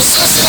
Sasa